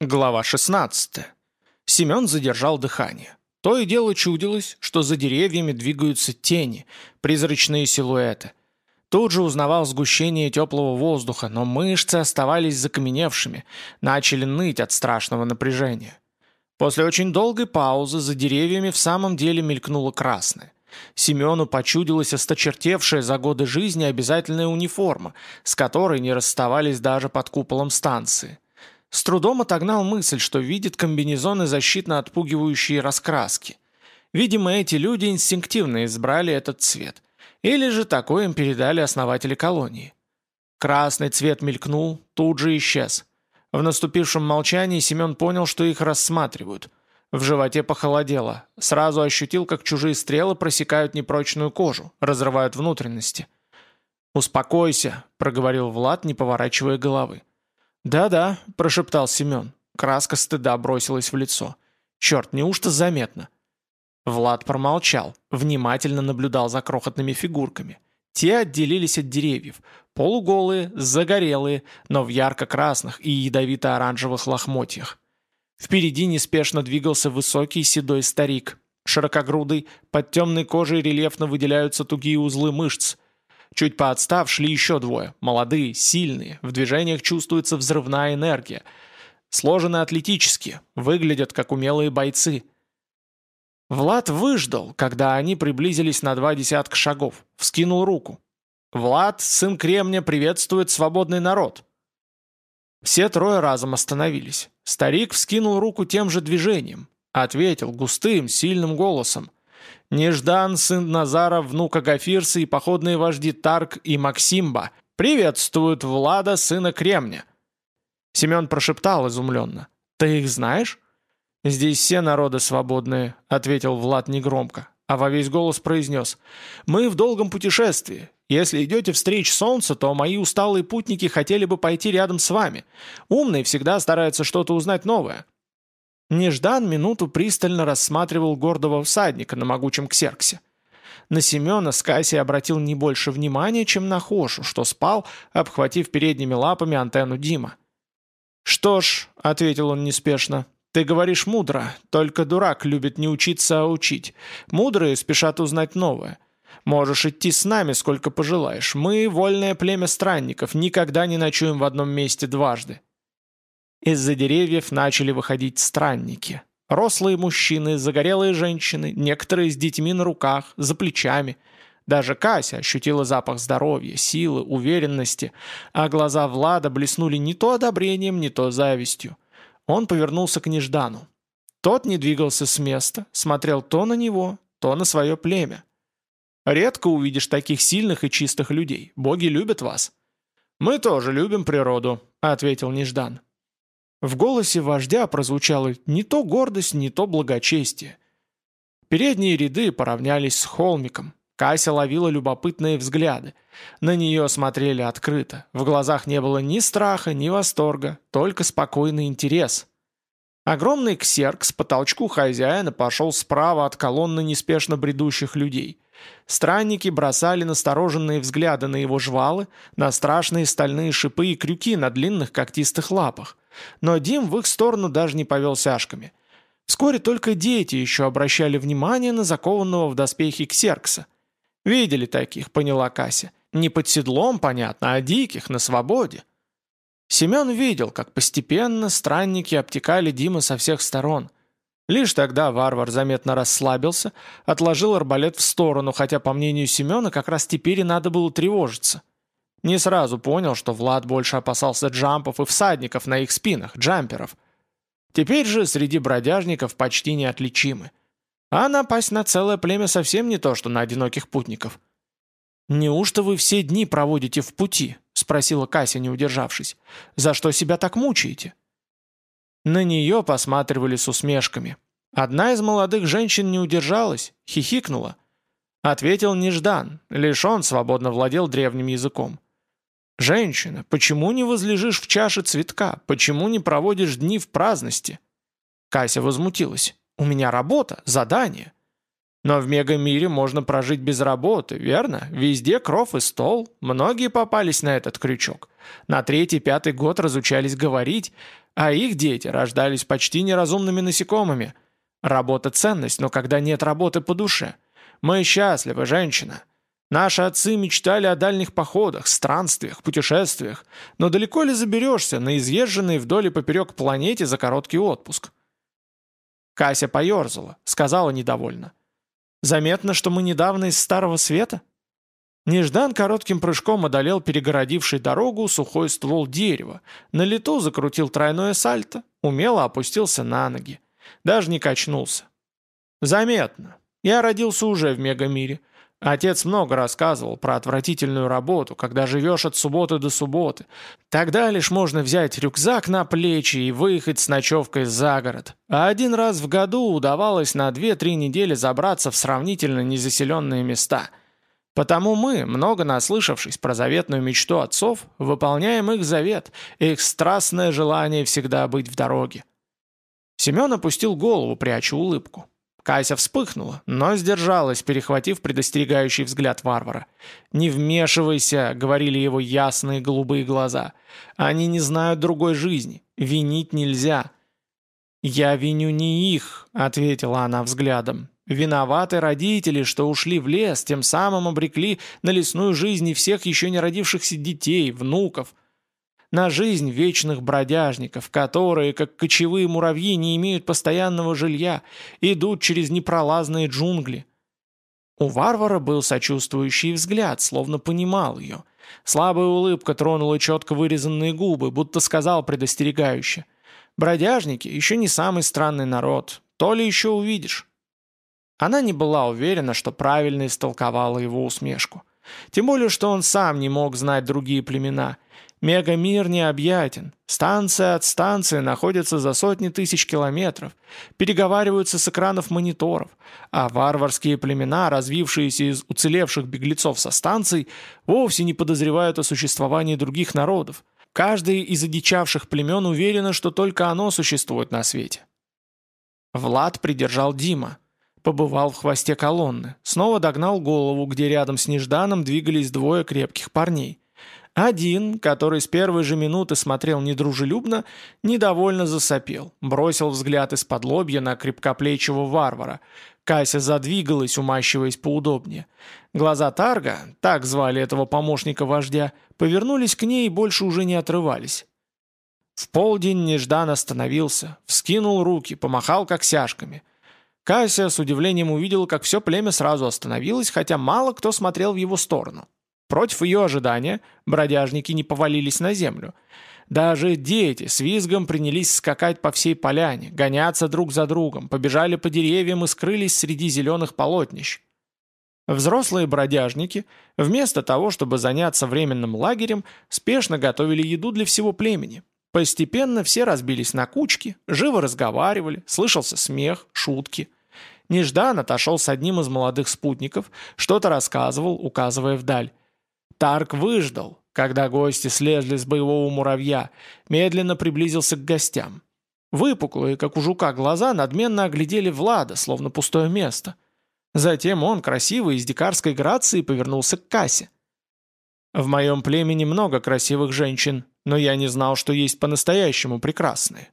Глава 16. Семен задержал дыхание. То и дело чудилось, что за деревьями двигаются тени, призрачные силуэты. Тут же узнавал сгущение теплого воздуха, но мышцы оставались закаменевшими, начали ныть от страшного напряжения. После очень долгой паузы за деревьями в самом деле мелькнуло красное. Семену почудилась осточертевшая за годы жизни обязательная униформа, с которой не расставались даже под куполом станции. С трудом отогнал мысль, что видит комбинезоны защитно отпугивающие раскраски. Видимо, эти люди инстинктивно избрали этот цвет. Или же такой им передали основатели колонии. Красный цвет мелькнул, тут же исчез. В наступившем молчании Семен понял, что их рассматривают. В животе похолодело. Сразу ощутил, как чужие стрелы просекают непрочную кожу, разрывают внутренности. «Успокойся», — проговорил Влад, не поворачивая головы. «Да-да», — прошептал Семен. Краска стыда бросилась в лицо. «Черт, неужто заметно?» Влад промолчал, внимательно наблюдал за крохотными фигурками. Те отделились от деревьев, полуголые, загорелые, но в ярко-красных и ядовито-оранжевых лохмотьях. Впереди неспешно двигался высокий седой старик, широкогрудый, под темной кожей рельефно выделяются тугие узлы мышц — Чуть поотстав шли еще двое, молодые, сильные, в движениях чувствуется взрывная энергия. Сложены атлетически, выглядят как умелые бойцы. Влад выждал, когда они приблизились на два десятка шагов, вскинул руку. «Влад, сын Кремня, приветствует свободный народ!» Все трое разом остановились. Старик вскинул руку тем же движением, ответил густым, сильным голосом. Неждан, сын Назара, внук Агафирса и походные вожди Тарк и Максимба приветствуют Влада, сына Кремня. Семен прошептал изумленно. «Ты их знаешь?» «Здесь все народы свободные», — ответил Влад негромко, а во весь голос произнес. «Мы в долгом путешествии. Если идете встреч солнца, то мои усталые путники хотели бы пойти рядом с вами. Умные всегда стараются что-то узнать новое. Неждан минуту пристально рассматривал гордого всадника на могучем ксерксе. На Семена Скаси обратил не больше внимания, чем на Хошу, что спал, обхватив передними лапами антенну Дима. «Что ж», — ответил он неспешно, — «ты говоришь мудро, только дурак любит не учиться, а учить. Мудрые спешат узнать новое. Можешь идти с нами, сколько пожелаешь. Мы, вольное племя странников, никогда не ночуем в одном месте дважды». Из-за деревьев начали выходить странники. Рослые мужчины, загорелые женщины, некоторые с детьми на руках, за плечами. Даже Кася ощутила запах здоровья, силы, уверенности, а глаза Влада блеснули не то одобрением, не то завистью. Он повернулся к Неждану. Тот не двигался с места, смотрел то на него, то на свое племя. «Редко увидишь таких сильных и чистых людей. Боги любят вас». «Мы тоже любим природу», — ответил Неждан. В голосе вождя прозвучало не то гордость, не то благочестие. Передние ряды поравнялись с холмиком. Кася ловила любопытные взгляды. На нее смотрели открыто. В глазах не было ни страха, ни восторга, только спокойный интерес. Огромный ксеркс по толчку хозяина пошел справа от колонны неспешно бредущих людей. Странники бросали настороженные взгляды на его жвалы, на страшные стальные шипы и крюки на длинных когтистых лапах. Но Дим в их сторону даже не повел сяжками. Вскоре только дети еще обращали внимание на закованного в доспехи Ксеркса. «Видели таких», — поняла Кася. «Не под седлом, понятно, а диких, на свободе». Семен видел, как постепенно странники обтекали Дима со всех сторон. Лишь тогда варвар заметно расслабился, отложил арбалет в сторону, хотя, по мнению Семена, как раз теперь и надо было тревожиться. Не сразу понял, что Влад больше опасался джампов и всадников на их спинах, джамперов. Теперь же среди бродяжников почти неотличимы. А напасть на целое племя совсем не то, что на одиноких путников. «Неужто вы все дни проводите в пути?» — спросила Кася, не удержавшись. «За что себя так мучаете?» На нее посматривали с усмешками. Одна из молодых женщин не удержалась, хихикнула. Ответил Неждан, лишь он свободно владел древним языком. «Женщина, почему не возлежишь в чаше цветка? Почему не проводишь дни в праздности?» Кася возмутилась. «У меня работа, задание». «Но в мегамире можно прожить без работы, верно? Везде кров и стол. Многие попались на этот крючок. на третий-пятый год разучались говорить, а их дети рождались почти неразумными насекомыми. Работа – ценность, но когда нет работы по душе. Мы счастливы, женщина. Наши отцы мечтали о дальних походах, странствиях, путешествиях, но далеко ли заберешься на изъезженной вдоль и поперек планете за короткий отпуск? Кася поерзала, сказала недовольно. «Заметно, что мы недавно из Старого Света?» Неждан коротким прыжком одолел перегородивший дорогу сухой ствол дерева, на лету закрутил тройное сальто, умело опустился на ноги. Даже не качнулся. «Заметно. Я родился уже в мегамире. Отец много рассказывал про отвратительную работу, когда живешь от субботы до субботы. Тогда лишь можно взять рюкзак на плечи и выехать с ночевкой за город. А один раз в году удавалось на 2-3 недели забраться в сравнительно незаселенные места. Потому мы, много наслышавшись про заветную мечту отцов, выполняем их завет, их страстное желание всегда быть в дороге. Семен опустил голову, пряча улыбку. Кася вспыхнула, но сдержалась, перехватив предостерегающий взгляд варвара. «Не вмешивайся», — говорили его ясные голубые глаза. «Они не знают другой жизни. Винить нельзя». «Я виню не их», — ответила она взглядом. «Виноваты родители, что ушли в лес, тем самым обрекли на лесную жизнь и всех еще не родившихся детей, внуков» на жизнь вечных бродяжников, которые, как кочевые муравьи, не имеют постоянного жилья, идут через непролазные джунгли. У варвара был сочувствующий взгляд, словно понимал ее. Слабая улыбка тронула четко вырезанные губы, будто сказал предостерегающе. «Бродяжники еще не самый странный народ, то ли еще увидишь». Она не была уверена, что правильно истолковала его усмешку. Тем более, что он сам не мог знать другие племена – Мегамир необъятен. Станция от станции находится за сотни тысяч километров, переговариваются с экранов мониторов, а варварские племена, развившиеся из уцелевших беглецов со станций, вовсе не подозревают о существовании других народов. Каждый из одичавших племен уверено, что только оно существует на свете. Влад придержал Дима. Побывал в хвосте колонны. Снова догнал голову, где рядом с Нежданом двигались двое крепких парней. Один, который с первой же минуты смотрел недружелюбно, недовольно засопел, бросил взгляд из-под лобья на крепкоплечего варвара. Кася задвигалась, умащиваясь поудобнее. Глаза Тарга, так звали этого помощника вождя, повернулись к ней и больше уже не отрывались. В полдень неждан остановился, вскинул руки, помахал как сяжками. Кася с удивлением увидела, как все племя сразу остановилось, хотя мало кто смотрел в его сторону. Против ее ожидания бродяжники не повалились на землю. Даже дети с визгом принялись скакать по всей поляне, гоняться друг за другом, побежали по деревьям и скрылись среди зеленых полотнищ. Взрослые бродяжники, вместо того, чтобы заняться временным лагерем, спешно готовили еду для всего племени. Постепенно все разбились на кучки, живо разговаривали, слышался смех, шутки. Неждан отошел с одним из молодых спутников, что-то рассказывал, указывая вдаль. Тарк выждал, когда гости слезли с боевого муравья, медленно приблизился к гостям. Выпуклые, как у жука, глаза надменно оглядели Влада, словно пустое место. Затем он, красивый и с дикарской грацией, повернулся к кассе. «В моем племени много красивых женщин, но я не знал, что есть по-настоящему прекрасные».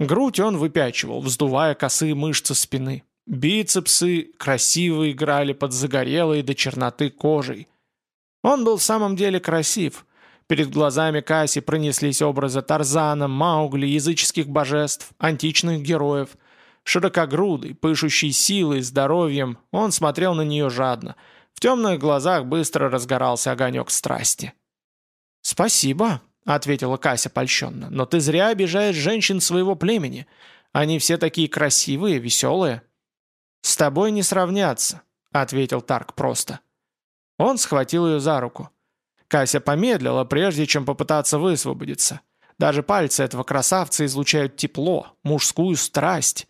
Грудь он выпячивал, вздувая косые мышцы спины. Бицепсы красиво играли под загорелой до черноты кожей. Он был в самом деле красив. Перед глазами Касси пронеслись образы Тарзана, Маугли, языческих божеств, античных героев. Широкогрудый, пышущий силой, здоровьем, он смотрел на нее жадно. В темных глазах быстро разгорался огонек страсти. «Спасибо», — ответила Кася польщенно, «но ты зря обижаешь женщин своего племени. Они все такие красивые, веселые». «С тобой не сравняться», — ответил Тарк просто. Он схватил ее за руку. Кася помедлила, прежде чем попытаться высвободиться. Даже пальцы этого красавца излучают тепло, мужскую страсть.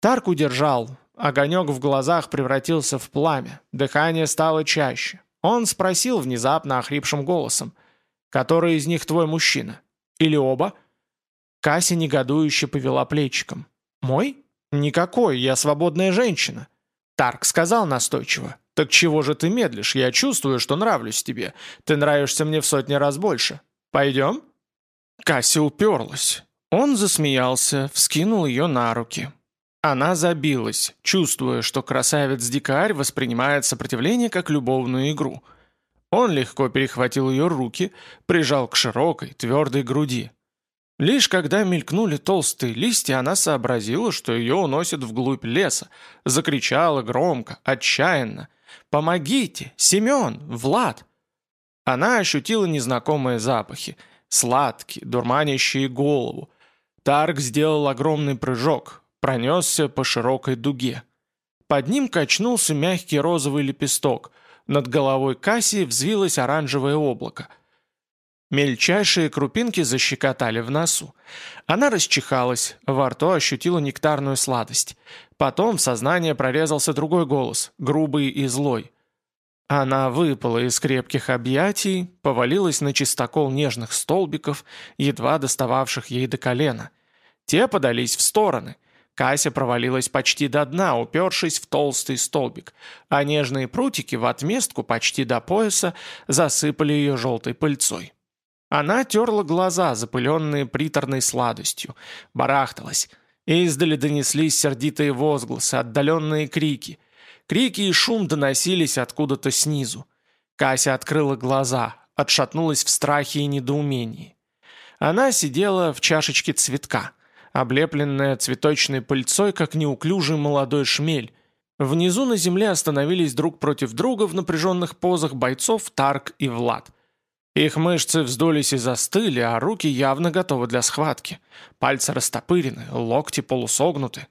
Тарк удержал. Огонек в глазах превратился в пламя. Дыхание стало чаще. Он спросил внезапно охрипшим голосом. «Который из них твой мужчина? Или оба?» Кася негодующе повела плечиком. «Мой? Никакой, я свободная женщина». Тарк сказал настойчиво. «Так чего же ты медлишь? Я чувствую, что нравлюсь тебе. Ты нравишься мне в сотни раз больше». «Пойдем?» Кася уперлась. Он засмеялся, вскинул ее на руки. Она забилась, чувствуя, что красавец-дикарь воспринимает сопротивление как любовную игру. Он легко перехватил ее руки, прижал к широкой, твердой груди. Лишь когда мелькнули толстые листья, она сообразила, что ее уносят вглубь леса, закричала громко, отчаянно. «Помогите! Семен! Влад!» Она ощутила незнакомые запахи, сладкие, дурманящие голову. Тарк сделал огромный прыжок, пронесся по широкой дуге. Под ним качнулся мягкий розовый лепесток, над головой Кассии взвилось оранжевое облако — Мельчайшие крупинки защекотали в носу. Она расчихалась, во рту ощутила нектарную сладость. Потом в сознание прорезался другой голос, грубый и злой. Она выпала из крепких объятий, повалилась на чистокол нежных столбиков, едва достававших ей до колена. Те подались в стороны. Кася провалилась почти до дна, упершись в толстый столбик, а нежные прутики в отместку почти до пояса засыпали ее желтой пыльцой. Она терла глаза, запыленные приторной сладостью, барахталась. Издали донеслись сердитые возгласы, отдаленные крики. Крики и шум доносились откуда-то снизу. Кася открыла глаза, отшатнулась в страхе и недоумении. Она сидела в чашечке цветка, облепленная цветочной пыльцой, как неуклюжий молодой шмель. Внизу на земле остановились друг против друга в напряженных позах бойцов Тарк и Влад – их мышцы вздулись и застыли, а руки явно готовы для схватки. Пальцы растопырены, локти полусогнуты.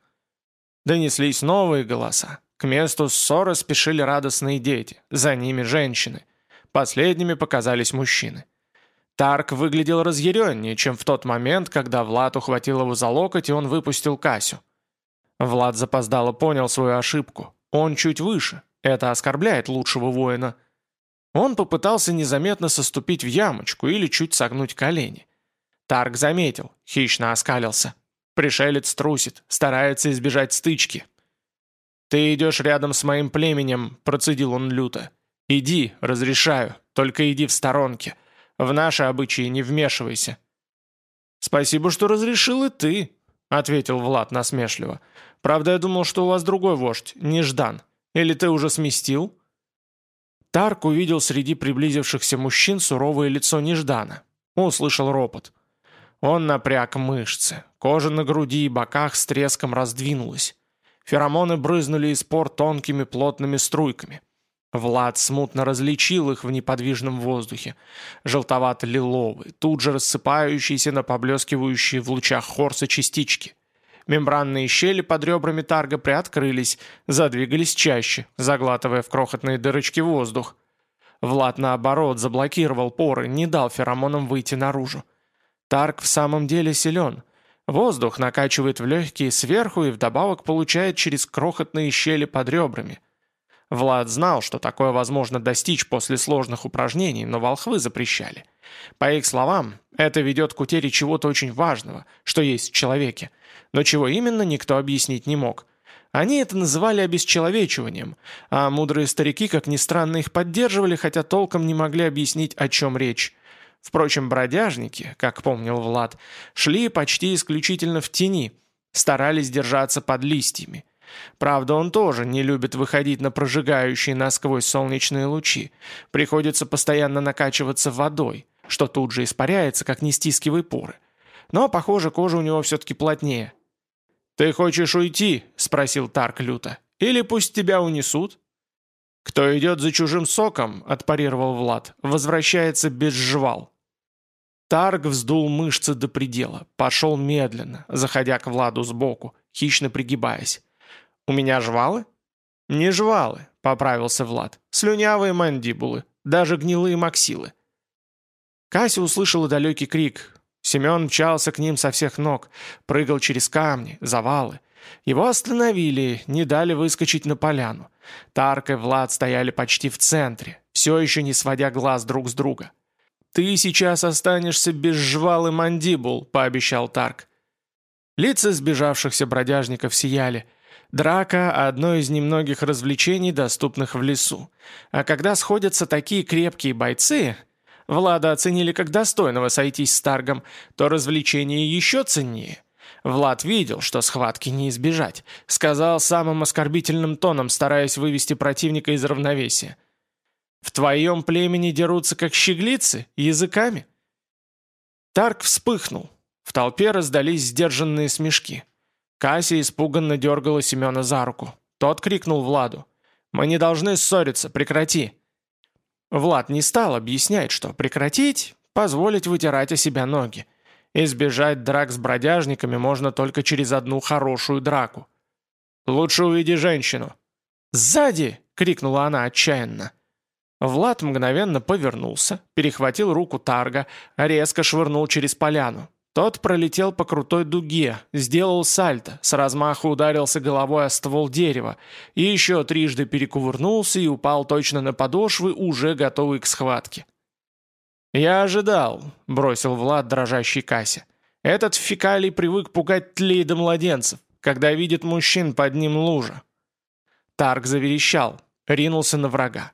Донеслись новые голоса. К месту ссоры спешили радостные дети, за ними женщины. Последними показались мужчины. Тарк выглядел разъяреннее, чем в тот момент, когда Влад ухватил его за локоть, и он выпустил Касю. Влад запоздало понял свою ошибку. Он чуть выше. Это оскорбляет лучшего воина. Он попытался незаметно соступить в ямочку или чуть согнуть колени. Тарк заметил, хищно оскалился. Пришелец трусит, старается избежать стычки. «Ты идешь рядом с моим племенем», — процедил он люто. «Иди, разрешаю, только иди в сторонке. В наши обычаи не вмешивайся». «Спасибо, что разрешил и ты», — ответил Влад насмешливо. «Правда, я думал, что у вас другой вождь, Неждан. Или ты уже сместил?» Тарк увидел среди приблизившихся мужчин суровое лицо Неждана. Услышал ропот. Он напряг мышцы. Кожа на груди и боках с треском раздвинулась. Феромоны брызнули из пор тонкими плотными струйками. Влад смутно различил их в неподвижном воздухе. Желтовато-лиловые, тут же рассыпающиеся на поблескивающие в лучах хорса частички. Мембранные щели под ребрами тарга приоткрылись, задвигались чаще, заглатывая в крохотные дырочки воздух. Влад, наоборот, заблокировал поры, не дал феромонам выйти наружу. Тарг в самом деле силен. Воздух накачивает в легкие сверху и вдобавок получает через крохотные щели под ребрами. Влад знал, что такое возможно достичь после сложных упражнений, но волхвы запрещали. По их словам, это ведет к утере чего-то очень важного, что есть в человеке, но чего именно никто объяснить не мог. Они это называли обесчеловечиванием, а мудрые старики, как ни странно, их поддерживали, хотя толком не могли объяснить, о чем речь. Впрочем, бродяжники, как помнил Влад, шли почти исключительно в тени, старались держаться под листьями. Правда, он тоже не любит выходить на прожигающие насквозь солнечные лучи. Приходится постоянно накачиваться водой, что тут же испаряется, как не стискивай поры. Но, похоже, кожа у него все-таки плотнее. «Ты хочешь уйти?» — спросил Тарк люто. «Или пусть тебя унесут?» «Кто идет за чужим соком?» — отпарировал Влад. «Возвращается без жвал». Тарг вздул мышцы до предела, пошел медленно, заходя к Владу сбоку, хищно пригибаясь. «У меня жвалы?» «Не жвалы», — поправился Влад. «Слюнявые мандибулы, даже гнилые максилы». Кася услышала далекий крик, Семен мчался к ним со всех ног, прыгал через камни, завалы. Его остановили, не дали выскочить на поляну. Тарк и Влад стояли почти в центре, все еще не сводя глаз друг с друга. «Ты сейчас останешься без жвал и мандибул», — пообещал Тарк. Лица сбежавшихся бродяжников сияли. Драка — одно из немногих развлечений, доступных в лесу. А когда сходятся такие крепкие бойцы, Влада оценили как достойного сойтись с Таргом, то развлечение еще ценнее. Влад видел, что схватки не избежать. Сказал самым оскорбительным тоном, стараясь вывести противника из равновесия. «В твоем племени дерутся как щеглицы, языками?» Тарк вспыхнул. В толпе раздались сдержанные смешки. Кася испуганно дергала Семена за руку. Тот крикнул Владу. «Мы не должны ссориться, прекрати!» Влад не стал объяснять, что прекратить, позволить вытирать о себя ноги. Избежать драк с бродяжниками можно только через одну хорошую драку. «Лучше увиди женщину». «Сзади!» — крикнула она отчаянно. Влад мгновенно повернулся, перехватил руку Тарга, резко швырнул через поляну. Тот пролетел по крутой дуге, сделал сальто, с размаху ударился головой о ствол дерева и еще трижды перекувырнулся и упал точно на подошвы, уже готовый к схватке. «Я ожидал», — бросил Влад дрожащей кассе. «Этот фекалий привык пугать тлей до младенцев, когда видит мужчин под ним лужа». Тарк заверещал, ринулся на врага.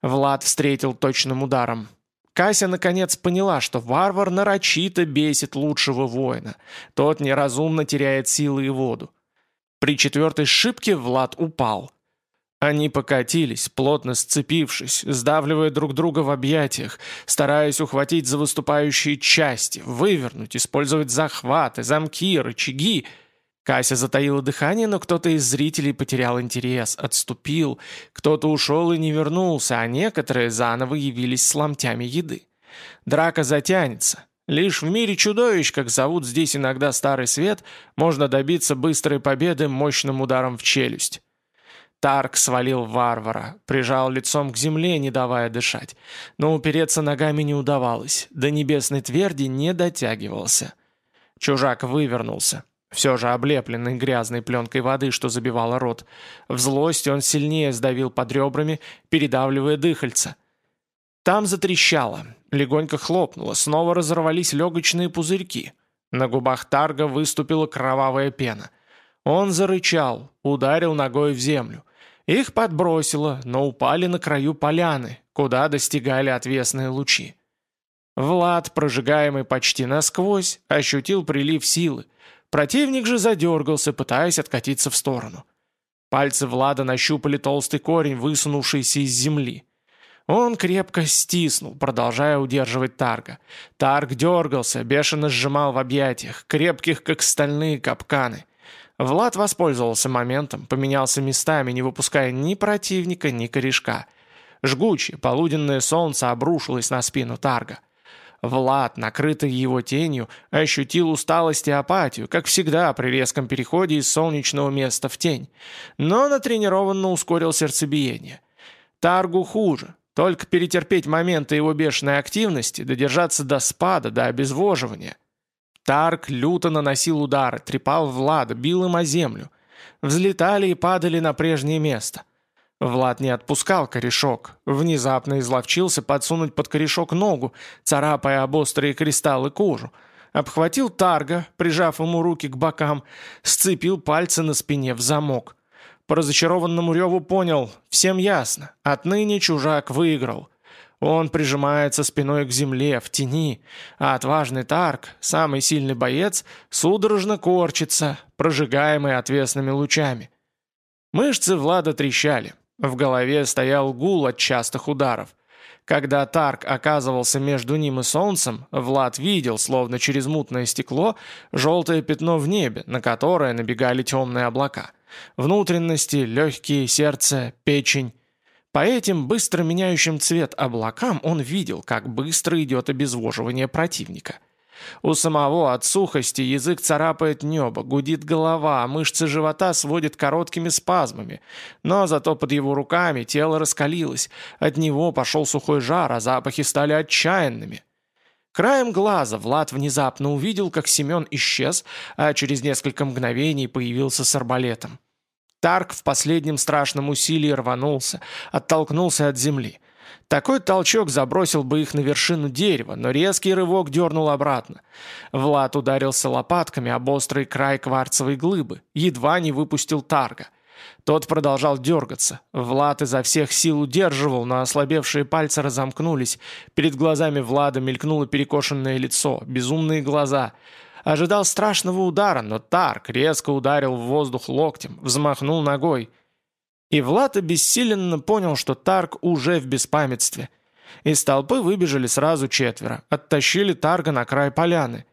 Влад встретил точным ударом. Кася наконец поняла, что варвар нарочито бесит лучшего воина. Тот неразумно теряет силы и воду. При четвертой шибке Влад упал. Они покатились, плотно сцепившись, сдавливая друг друга в объятиях, стараясь ухватить за выступающие части, вывернуть, использовать захваты, замки, рычаги — Кася затаила дыхание, но кто-то из зрителей потерял интерес, отступил, кто-то ушел и не вернулся, а некоторые заново явились с ломтями еды. Драка затянется. Лишь в мире чудовищ, как зовут здесь иногда Старый Свет, можно добиться быстрой победы мощным ударом в челюсть. Тарк свалил варвара, прижал лицом к земле, не давая дышать. Но упереться ногами не удавалось, до небесной тверди не дотягивался. Чужак вывернулся. Все же облепленный грязной пленкой воды, что забивала рот. В злости он сильнее сдавил под ребрами, передавливая дыхальца. Там затрещало, легонько хлопнуло, снова разорвались легочные пузырьки. На губах Тарга выступила кровавая пена. Он зарычал, ударил ногой в землю. Их подбросило, но упали на краю поляны, куда достигали отвесные лучи. Влад, прожигаемый почти насквозь, ощутил прилив силы, Противник же задергался, пытаясь откатиться в сторону. Пальцы Влада нащупали толстый корень, высунувшийся из земли. Он крепко стиснул, продолжая удерживать Тарга. Тарг дергался, бешено сжимал в объятиях, крепких, как стальные капканы. Влад воспользовался моментом, поменялся местами, не выпуская ни противника, ни корешка. Жгучее, полуденное солнце обрушилось на спину Тарга. Влад, накрытый его тенью, ощутил усталость и апатию, как всегда при резком переходе из солнечного места в тень, но натренированно ускорил сердцебиение. Таргу хуже, только перетерпеть моменты его бешеной активности, додержаться до спада, до обезвоживания. Тарг люто наносил удары, трепал Влада, бил им о землю. Взлетали и падали на прежнее место. Влад не отпускал корешок, внезапно изловчился подсунуть под корешок ногу, царапая об острые кристаллы кожу. Обхватил Тарга, прижав ему руки к бокам, сцепил пальцы на спине в замок. По разочарованному реву понял, всем ясно, отныне чужак выиграл. Он прижимается спиной к земле, в тени, а отважный Тарг, самый сильный боец, судорожно корчится, прожигаемый отвесными лучами. Мышцы Влада трещали, в голове стоял гул от частых ударов. Когда Тарк оказывался между ним и солнцем, Влад видел, словно через мутное стекло, желтое пятно в небе, на которое набегали темные облака. Внутренности, легкие, сердце, печень. По этим быстро меняющим цвет облакам он видел, как быстро идет обезвоживание противника – у самого от сухости язык царапает небо, гудит голова, мышцы живота сводят короткими спазмами. Но зато под его руками тело раскалилось, от него пошел сухой жар, а запахи стали отчаянными. Краем глаза Влад внезапно увидел, как Семен исчез, а через несколько мгновений появился с арбалетом. Тарк в последнем страшном усилии рванулся, оттолкнулся от земли. Такой толчок забросил бы их на вершину дерева, но резкий рывок дернул обратно. Влад ударился лопатками об острый край кварцевой глыбы, едва не выпустил тарга. Тот продолжал дергаться. Влад изо всех сил удерживал, но ослабевшие пальцы разомкнулись. Перед глазами Влада мелькнуло перекошенное лицо, безумные глаза. Ожидал страшного удара, но Тарк резко ударил в воздух локтем, взмахнул ногой. И Влад обессиленно понял, что Тарк уже в беспамятстве. Из толпы выбежали сразу четверо, оттащили Тарга на край поляны.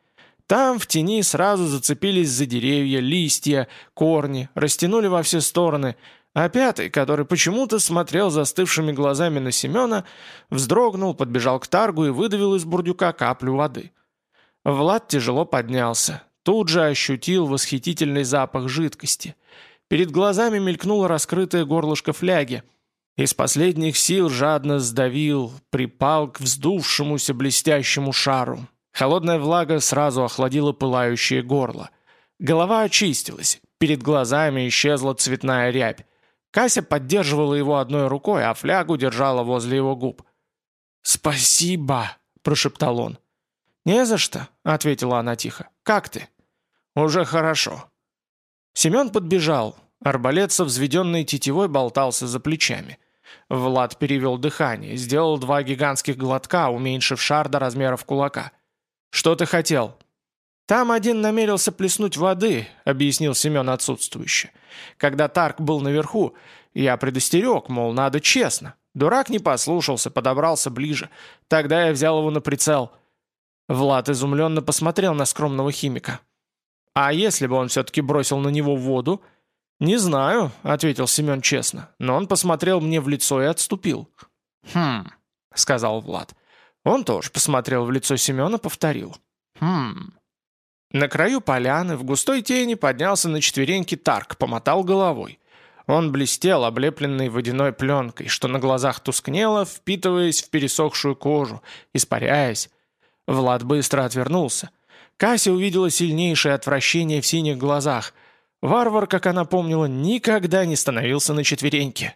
Там в тени сразу зацепились за деревья, листья, корни, растянули во все стороны, а пятый, который почему-то смотрел застывшими глазами на Семена, вздрогнул, подбежал к Таргу и выдавил из бурдюка каплю воды. Влад тяжело поднялся, тут же ощутил восхитительный запах жидкости. Перед глазами мелькнуло раскрытое горлышко фляги. Из последних сил жадно сдавил, припал к вздувшемуся блестящему шару. Холодная влага сразу охладила пылающее горло. Голова очистилась, перед глазами исчезла цветная рябь. Кася поддерживала его одной рукой, а флягу держала возле его губ. «Спасибо!» – прошептал он. «Не за что», – ответила она тихо. «Как ты?» «Уже хорошо». Семен подбежал. Арбалет со взведенной тетивой болтался за плечами. Влад перевел дыхание, сделал два гигантских глотка, уменьшив шар до размеров кулака. «Что ты хотел?» «Там один намерился плеснуть воды», — объяснил Семен отсутствующе. «Когда Тарк был наверху, я предостерег, мол, надо честно. Дурак не послушался, подобрался ближе. Тогда я взял его на прицел». Влад изумленно посмотрел на скромного химика. «А если бы он все-таки бросил на него воду?» «Не знаю», — ответил Семен честно, но он посмотрел мне в лицо и отступил. «Хм», — сказал Влад. Он тоже посмотрел в лицо Семена, повторил. «Хм...» На краю поляны в густой тени поднялся на четвереньки Тарк, помотал головой. Он блестел, облепленный водяной пленкой, что на глазах тускнело, впитываясь в пересохшую кожу, испаряясь. Влад быстро отвернулся. Кася увидела сильнейшее отвращение в синих глазах. Варвар, как она помнила, никогда не становился на четвереньки.